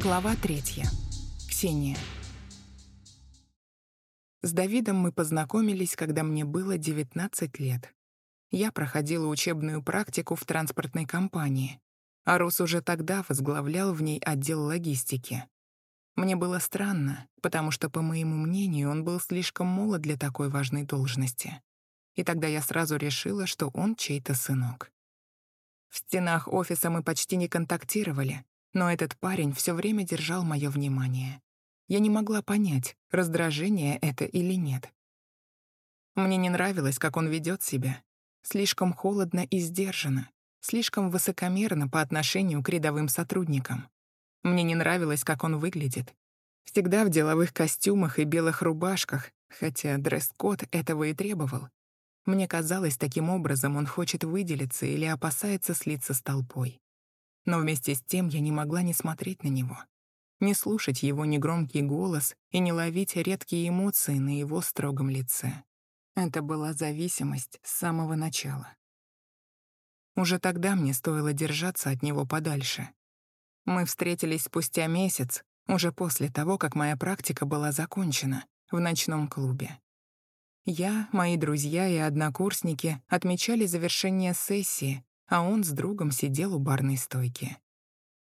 Глава третья. Ксения. С Давидом мы познакомились, когда мне было 19 лет. Я проходила учебную практику в транспортной компании, а Рус уже тогда возглавлял в ней отдел логистики. Мне было странно, потому что, по моему мнению, он был слишком молод для такой важной должности. И тогда я сразу решила, что он чей-то сынок. В стенах офиса мы почти не контактировали, но этот парень все время держал мое внимание. Я не могла понять, раздражение это или нет. Мне не нравилось, как он ведет себя. Слишком холодно и сдержанно, слишком высокомерно по отношению к рядовым сотрудникам. Мне не нравилось, как он выглядит. Всегда в деловых костюмах и белых рубашках, хотя дресс-код этого и требовал. Мне казалось, таким образом он хочет выделиться или опасается слиться с толпой но вместе с тем я не могла не смотреть на него, не слушать его негромкий голос и не ловить редкие эмоции на его строгом лице. Это была зависимость с самого начала. Уже тогда мне стоило держаться от него подальше. Мы встретились спустя месяц, уже после того, как моя практика была закончена, в ночном клубе. Я, мои друзья и однокурсники отмечали завершение сессии, а он с другом сидел у барной стойки.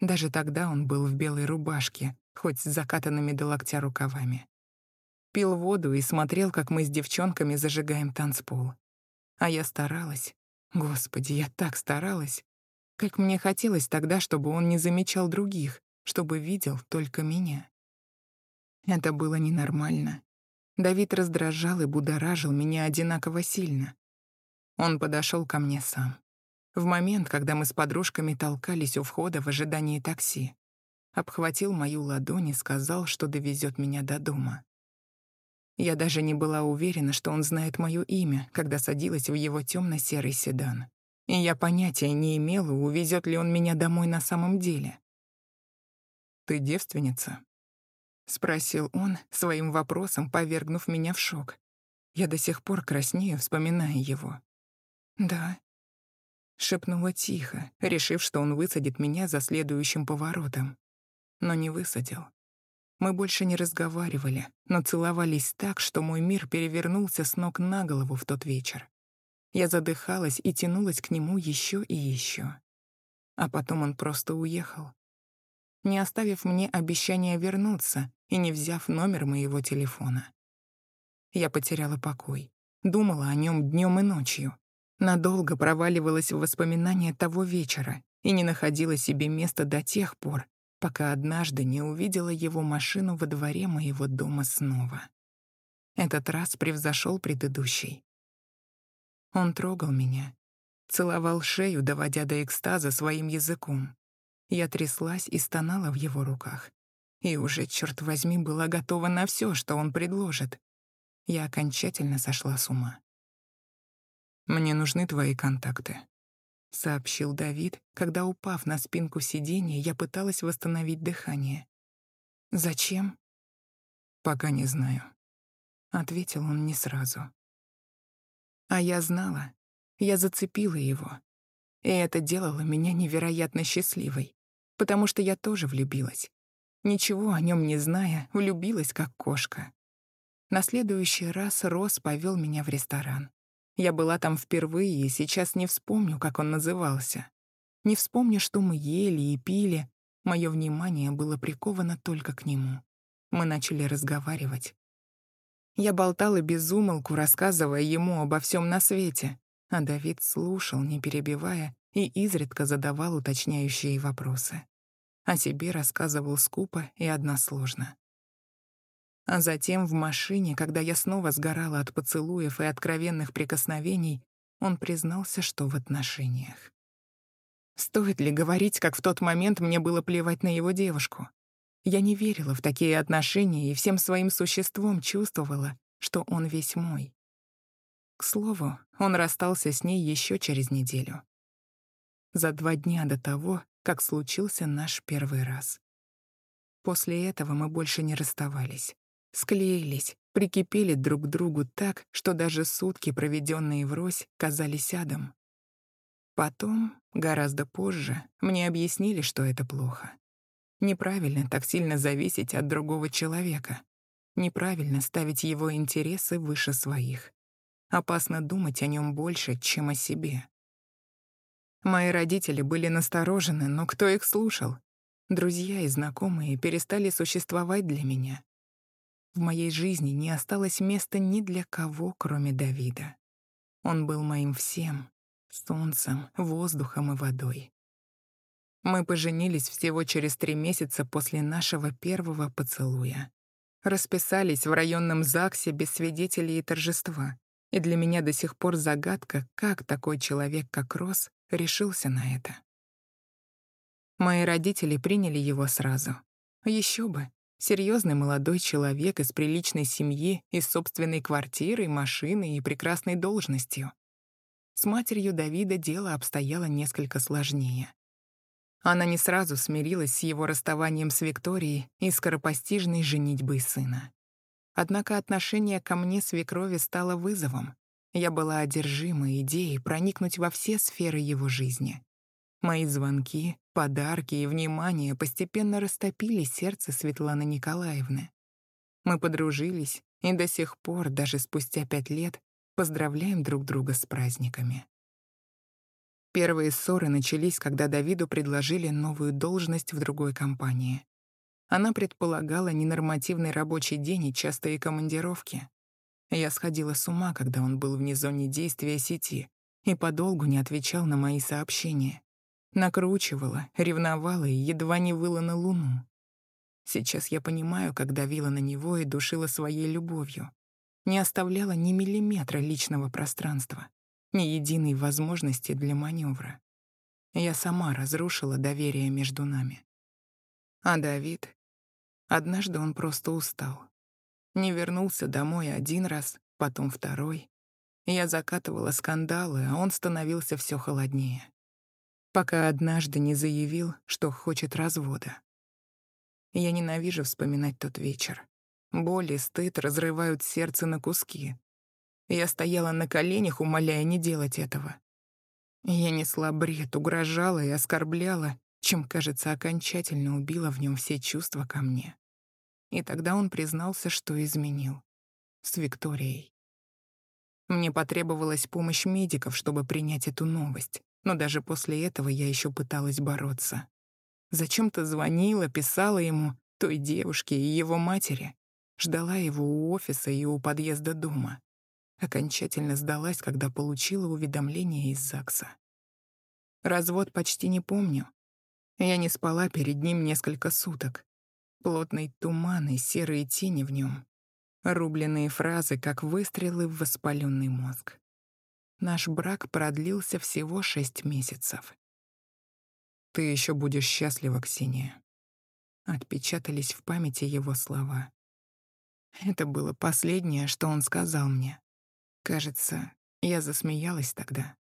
Даже тогда он был в белой рубашке, хоть с закатанными до локтя рукавами. Пил воду и смотрел, как мы с девчонками зажигаем танцпол. А я старалась. Господи, я так старалась. Как мне хотелось тогда, чтобы он не замечал других, чтобы видел только меня. Это было ненормально. Давид раздражал и будоражил меня одинаково сильно. Он подошел ко мне сам в момент, когда мы с подружками толкались у входа в ожидании такси. Обхватил мою ладонь и сказал, что довезет меня до дома. Я даже не была уверена, что он знает мое имя, когда садилась в его темно серый седан. И я понятия не имела, увезет ли он меня домой на самом деле. «Ты девственница?» — спросил он, своим вопросом повергнув меня в шок. Я до сих пор краснею, вспоминая его. «Да», Шепнула тихо, решив, что он высадит меня за следующим поворотом. Но не высадил. Мы больше не разговаривали, но целовались так, что мой мир перевернулся с ног на голову в тот вечер. Я задыхалась и тянулась к нему еще и еще. А потом он просто уехал. Не оставив мне обещания вернуться и не взяв номер моего телефона. Я потеряла покой. Думала о нем днем и ночью, надолго проваливалась в воспоминания того вечера и не находила себе места до тех пор, пока однажды не увидела его машину во дворе моего дома снова. Этот раз превзошел предыдущий. Он трогал меня, целовал шею, доводя до экстаза своим языком. Я тряслась и стонала в его руках. И уже, черт возьми, была готова на все, что он предложит. Я окончательно сошла с ума. «Мне нужны твои контакты», — сообщил Давид, когда, упав на спинку сиденья, я пыталась восстановить дыхание. «Зачем?» «Пока не знаю», — ответил он не сразу. А я знала. Я зацепила его. И это делало меня невероятно счастливой, потому что я тоже влюбилась. Ничего о нем не зная, влюбилась как кошка. На следующий раз Рос повел меня в ресторан. Я была там впервые и сейчас не вспомню, как он назывался. Не вспомню, что мы ели и пили. Мое внимание было приковано только к нему. Мы начали разговаривать. Я болтала без умолку, рассказывая ему обо всем на свете, а Давид слушал, не перебивая, и изредка задавал уточняющие вопросы. О себе рассказывал скупо и односложно. А затем в машине, когда я снова сгорала от поцелуев и откровенных прикосновений, он признался, что в отношениях. Стоит ли говорить, как в тот момент мне было плевать на его девушку? Я не верила в такие отношения и всем своим существом чувствовала, что он весь мой. К слову, он расстался с ней еще через неделю. За два дня до того, как случился наш первый раз. После этого мы больше не расставались склеились, прикипели друг к другу так, что даже сутки, проведенные врозь, казались адом. Потом, гораздо позже, мне объяснили, что это плохо. Неправильно так сильно зависеть от другого человека. Неправильно ставить его интересы выше своих. Опасно думать о нем больше, чем о себе. Мои родители были насторожены, но кто их слушал? Друзья и знакомые перестали существовать для меня. В моей жизни не осталось места ни для кого, кроме Давида. Он был моим всем — солнцем, воздухом и водой. Мы поженились всего через три месяца после нашего первого поцелуя. Расписались в районном ЗАГСе без свидетелей и торжества. И для меня до сих пор загадка, как такой человек, как Рос, решился на это. Мои родители приняли его сразу. Еще бы. Серьезный молодой человек из приличной семьи, из собственной квартиры, машины и прекрасной должностью. С матерью Давида дело обстояло несколько сложнее. Она не сразу смирилась с его расставанием с Викторией и скоропостижной женитьбой сына. Однако отношение ко мне свекрови стало вызовом. Я была одержима идеей проникнуть во все сферы его жизни. Мои звонки, подарки и внимание постепенно растопили сердце Светланы Николаевны. Мы подружились и до сих пор, даже спустя пять лет, поздравляем друг друга с праздниками. Первые ссоры начались, когда Давиду предложили новую должность в другой компании. Она предполагала ненормативный рабочий день и частые командировки. Я сходила с ума, когда он был вне зоны действия сети и подолгу не отвечал на мои сообщения. Накручивала, ревновала и едва не выла на луну. Сейчас я понимаю, как давила на него и душила своей любовью. Не оставляла ни миллиметра личного пространства, ни единой возможности для маневра. Я сама разрушила доверие между нами. А Давид Однажды он просто устал. Не вернулся домой один раз, потом второй. Я закатывала скандалы, а он становился все холоднее. Пока однажды не заявил, что хочет развода. Я ненавижу вспоминать тот вечер. Боль и стыд разрывают сердце на куски. Я стояла на коленях, умоляя не делать этого. Я несла бред, угрожала и оскорбляла, чем, кажется, окончательно убила в нем все чувства ко мне. И тогда он признался, что изменил. С Викторией. Мне потребовалась помощь медиков, чтобы принять эту новость, но даже после этого я еще пыталась бороться. Зачем-то звонила, писала ему, той девушке и его матери. Ждала его у офиса и у подъезда дома. Окончательно сдалась, когда получила уведомление из ЗАГСа. Развод почти не помню, я не спала перед ним несколько суток. Плотный туман и серые тени в нем. Рубленные фразы, как выстрелы в воспаленный мозг. Наш брак продлился всего шесть месяцев. «Ты еще будешь счастлива, Ксения». Отпечатались в памяти его слова. Это было последнее, что он сказал мне. Кажется, я засмеялась тогда.